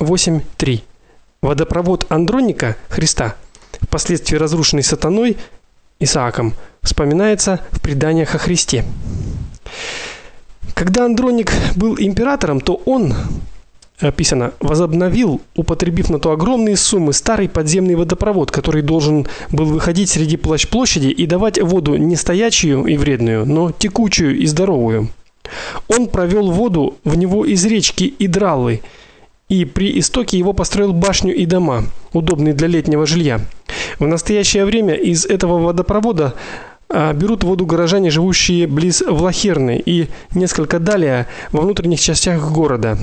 8.3. Водопровод Андроника Христа, впоследствии разрушенный сатаной Исааком, вспоминается в преданиях о Христе. Когда Андроник был императором, то он описано, возобновил, употребив на то огромные суммы, старый подземный водопровод, который должен был выходить среди площади и давать воду не стоячую и вредную, но текучую и здоровую. Он провел воду в него из речки Идралы, и при истоке его построил башню и дома, удобные для летнего жилья. В настоящее время из этого водопровода а, берут воду горожане, живущие близ Влахерны и несколько далее во внутренних частях города.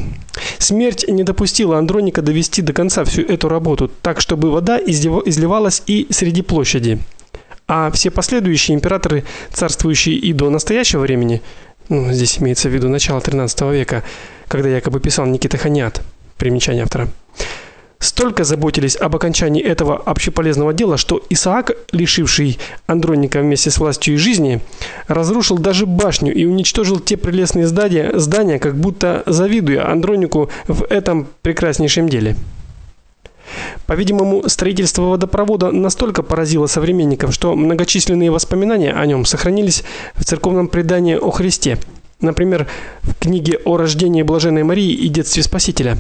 Смерть не допустила Андроника довести до конца всю эту работу, так чтобы вода изливалась и среди площади. А все последующие императоры, царствующие и до настоящего времени, ну, здесь имеется в виду начало XIII века, когда якобы писал Никита Ханят, примечание автора столько заботились об окончании этого общеполезного дела, что Исаак, лишивший Андроника вместе с властью и жизни, разрушил даже башню и уничтожил те прелестные здания, здания, как будто завидуя Андронику в этом прекраснейшем деле. По-видимому, строительство водопровода настолько поразило современников, что многочисленные воспоминания о нем сохранились в церковном предании о Христе. Например, в книге о рождении блаженной Марии и детстве Спасителя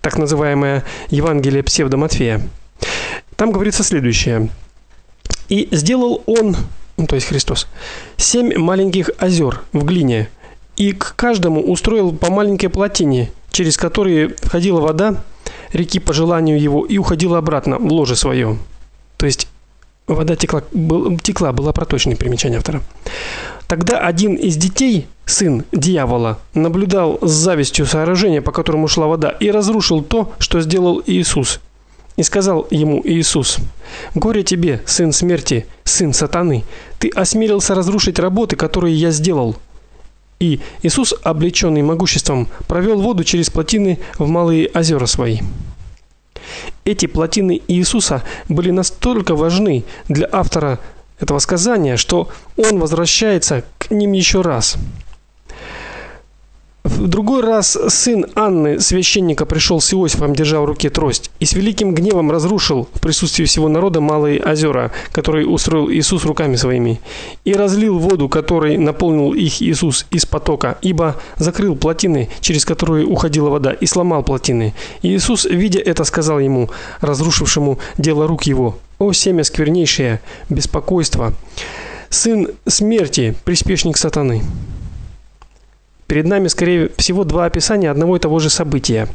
так называемое Евангелие псевдо-Матфея. Там говорится следующее: "И сделал он, ну, то есть Христос, семь маленьких озер в глине, и к каждому устроил по маленькой плотине, через которые входила вода реки по желанию его и уходила обратно в ложе свое". То есть вода текла был, текла была проточной примечание автора. Тогда один из детей, сын дьявола, наблюдал с завистью сооружение, по которому шла вода, и разрушил то, что сделал Иисус. И сказал ему Иисус: "Горе тебе, сын смерти, сын сатаны! Ты осмелился разрушить работы, которые я сделал". И Иисус, облеченный могуществом, провел воду через плотины в малые озера свои. Эти плотины Иисуса были настолько важны для автора этого сказания, что он возвращается к ним еще раз. В другой раз сын Анны, священника, пришел с Иосифом, держа в руке трость, и с великим гневом разрушил в присутствии всего народа малые озера, которые устроил Иисус руками своими, и разлил воду, которой наполнил их Иисус из потока, ибо закрыл плотины, через которые уходила вода, и сломал плотины. И Иисус, видя это, сказал ему, разрушившему дело рук его: "О семя сквернейшее, беспокойство, сын смерти, приспешник сатаны". Перед нами, скорее всего, два описания одного и того же события.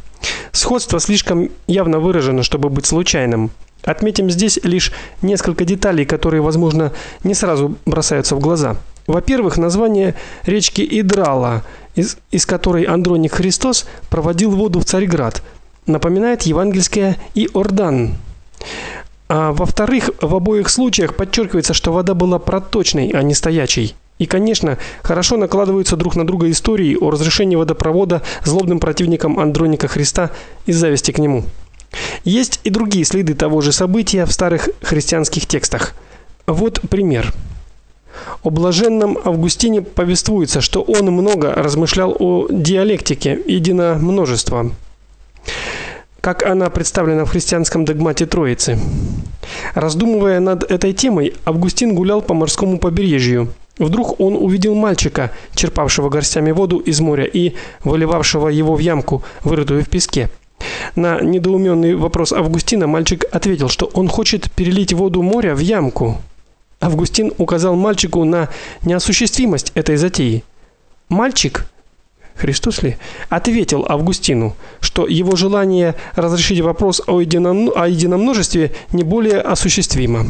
Сходство слишком явно выражено, чтобы быть случайным. Отметим здесь лишь несколько деталей, которые, возможно, не сразу бросаются в глаза. Во-первых, название речки Идрала, из, из которой Андроник Христос проводил воду в Царьград, напоминает евангельское Иордан. А во-вторых, в обоих случаях подчеркивается, что вода была проточной, а не стоячей. И, конечно, хорошо накладываются друг на друга истории о разрешении водопровода злобным противникам Андроника Христа из зависти к нему. Есть и другие следы того же события в старых христианских текстах. Вот пример. О блаженном Августине повествуется, что он много размышлял о диалектике единомножества, как она представлена в христианском догмате Троицы. Раздумывая над этой темой, Августин гулял по морскому побережью Вдруг он увидел мальчика, черпавшего горстями воду из моря и выливавшего его в ямку, вырытую в песке. На недоуменный вопрос Августина мальчик ответил, что он хочет перелить воду моря в ямку. Августин указал мальчику на неосуществимость этой затеи. Мальчик Христос ли ответил Августину, что его желание разрешить вопрос о едином о единомножестве не более осуществимо.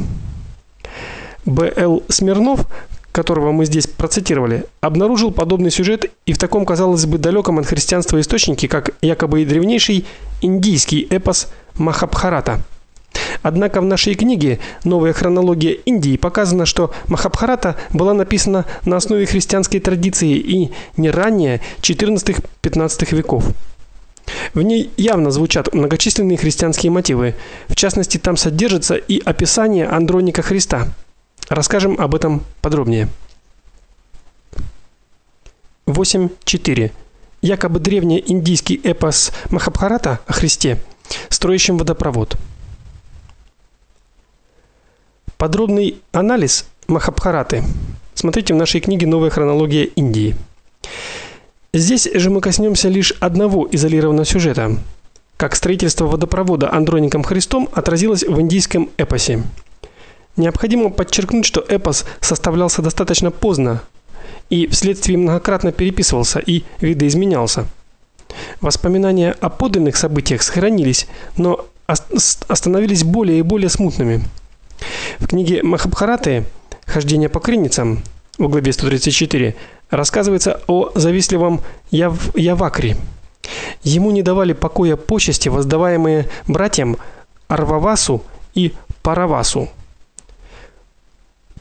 Б.Л. Смирнов которого мы здесь процитировали, обнаружил подобный сюжет и в таком, казалось бы, далеком от христианства источнике, как якобы и древнейший индийский эпос Махабхарата. Однако в нашей книге Новая хронология Индии показано, что Махабхарата была написана на основе христианской традиции и не ранее 14-15 веков. В ней явно звучат многочисленные христианские мотивы. В частности, там содержится и описание Андроника Христа. Расскажем об этом подробнее. 8.4. якобы древнеиндийский эпос Махабхарата о Христе, строящем водопровод. Подробный анализ Махабхараты смотрите в нашей книге Новая хронология Индии. Здесь же мы коснемся лишь одного изолированного сюжета, как строительство водопровода Андроником Христом отразилось в индийском эпосе. Необходимо подчеркнуть, что эпос составлялся достаточно поздно и вследствие многократно переписывался и видоизменялся. Воспоминания о подлинных событиях сохранились, но остановились более и более смутными. В книге Махабхараты Хождение по крыницам в главе 134 рассказывается о завистливом Яв Явакре. Ему не давали покоя почести, воздаваемые братьям Арвавасу и Паравасу.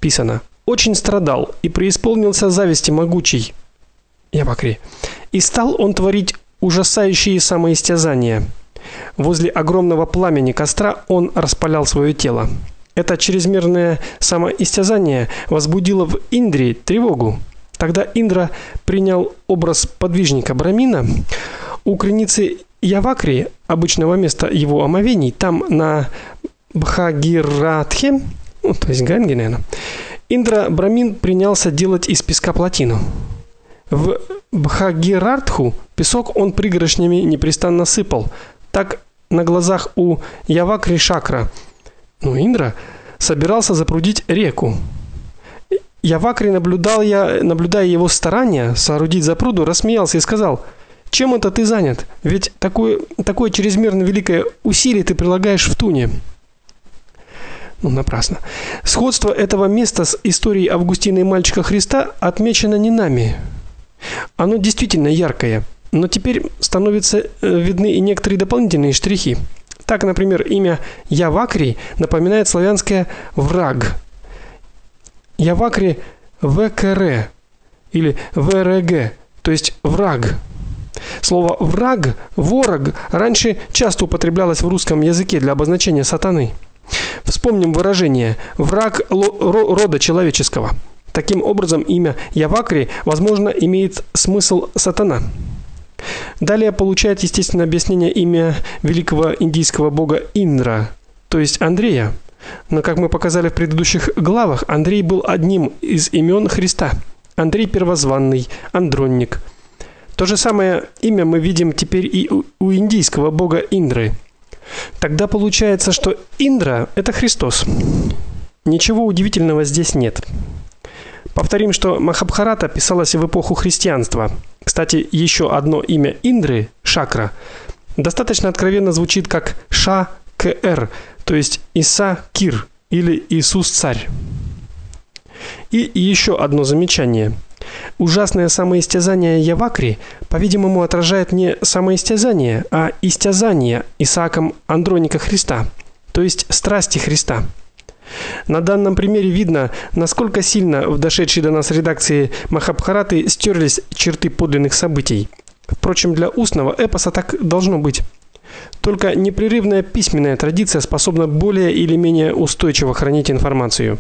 Писано: очень страдал и преисполнился зависти могучей Явакри. И стал он творить ужасающие самоистязания. Возле огромного пламени костра он распалял свое тело. Это чрезмерное самоистязание возбудило в Индре тревогу. Тогда Индра принял образ подвижника Брамина. У креницы Явакри, обычного места его омовений, там на Бхагиратхе, ну, то есть Ганге, наверное, Индра Брамин принялся делать из песка плотину. В Бхагиратху песок он пригоршнями непрестанно сыпал. Так на глазах у Явакри Шакра но Индра собирался запрудить реку. Явакри наблюдал я, наблюдая его старания соорудить запруду, рассмеялся и сказал: "Чем это ты занят? Ведь такое такое чрезмерно великое усилие ты прилагаешь в туне". Ну, напрасно. Сходство этого места с историей Августина и мальчика Христа отмечено не нами. Оно действительно яркое, но теперь становятся э, видны и некоторые дополнительные штрихи. Так, например, имя Явакри напоминает славянское враг. Явакри ВКР или ВРГ, то есть враг. Слово враг, ворог раньше часто употреблялось в русском языке для обозначения сатаны. Вспомним выражение враг рода человеческого. Таким образом, имя Явакри, возможно, имеет смысл сатана. Далее получает естественное объяснение имя великого индийского бога Индра, то есть Андрея. Но как мы показали в предыдущих главах, Андрей был одним из имен Христа. Андрей первозванный, Андронник. То же самое имя мы видим теперь и у, индийского бога Индры. Тогда получается, что Индра это Христос. Ничего удивительного здесь нет. Повторим, что Махабхарата писалась в эпоху христианства. Кстати, еще одно имя Индры, Шакра, достаточно откровенно звучит как Ша-Кр, то есть Иса Кир или Иисус царь. И еще одно замечание. Ужасное самоистязание Явакри, по-видимому, отражает не самоистязание, а истязание Исааком Андроника Христа, то есть страсти Христа. На данном примере видно, насколько сильно в дошедшей до нас редакции Махабхараты стерлись черты подлинных событий. Впрочем, для устного эпоса так должно быть. Только непрерывная письменная традиция способна более или менее устойчиво хранить информацию.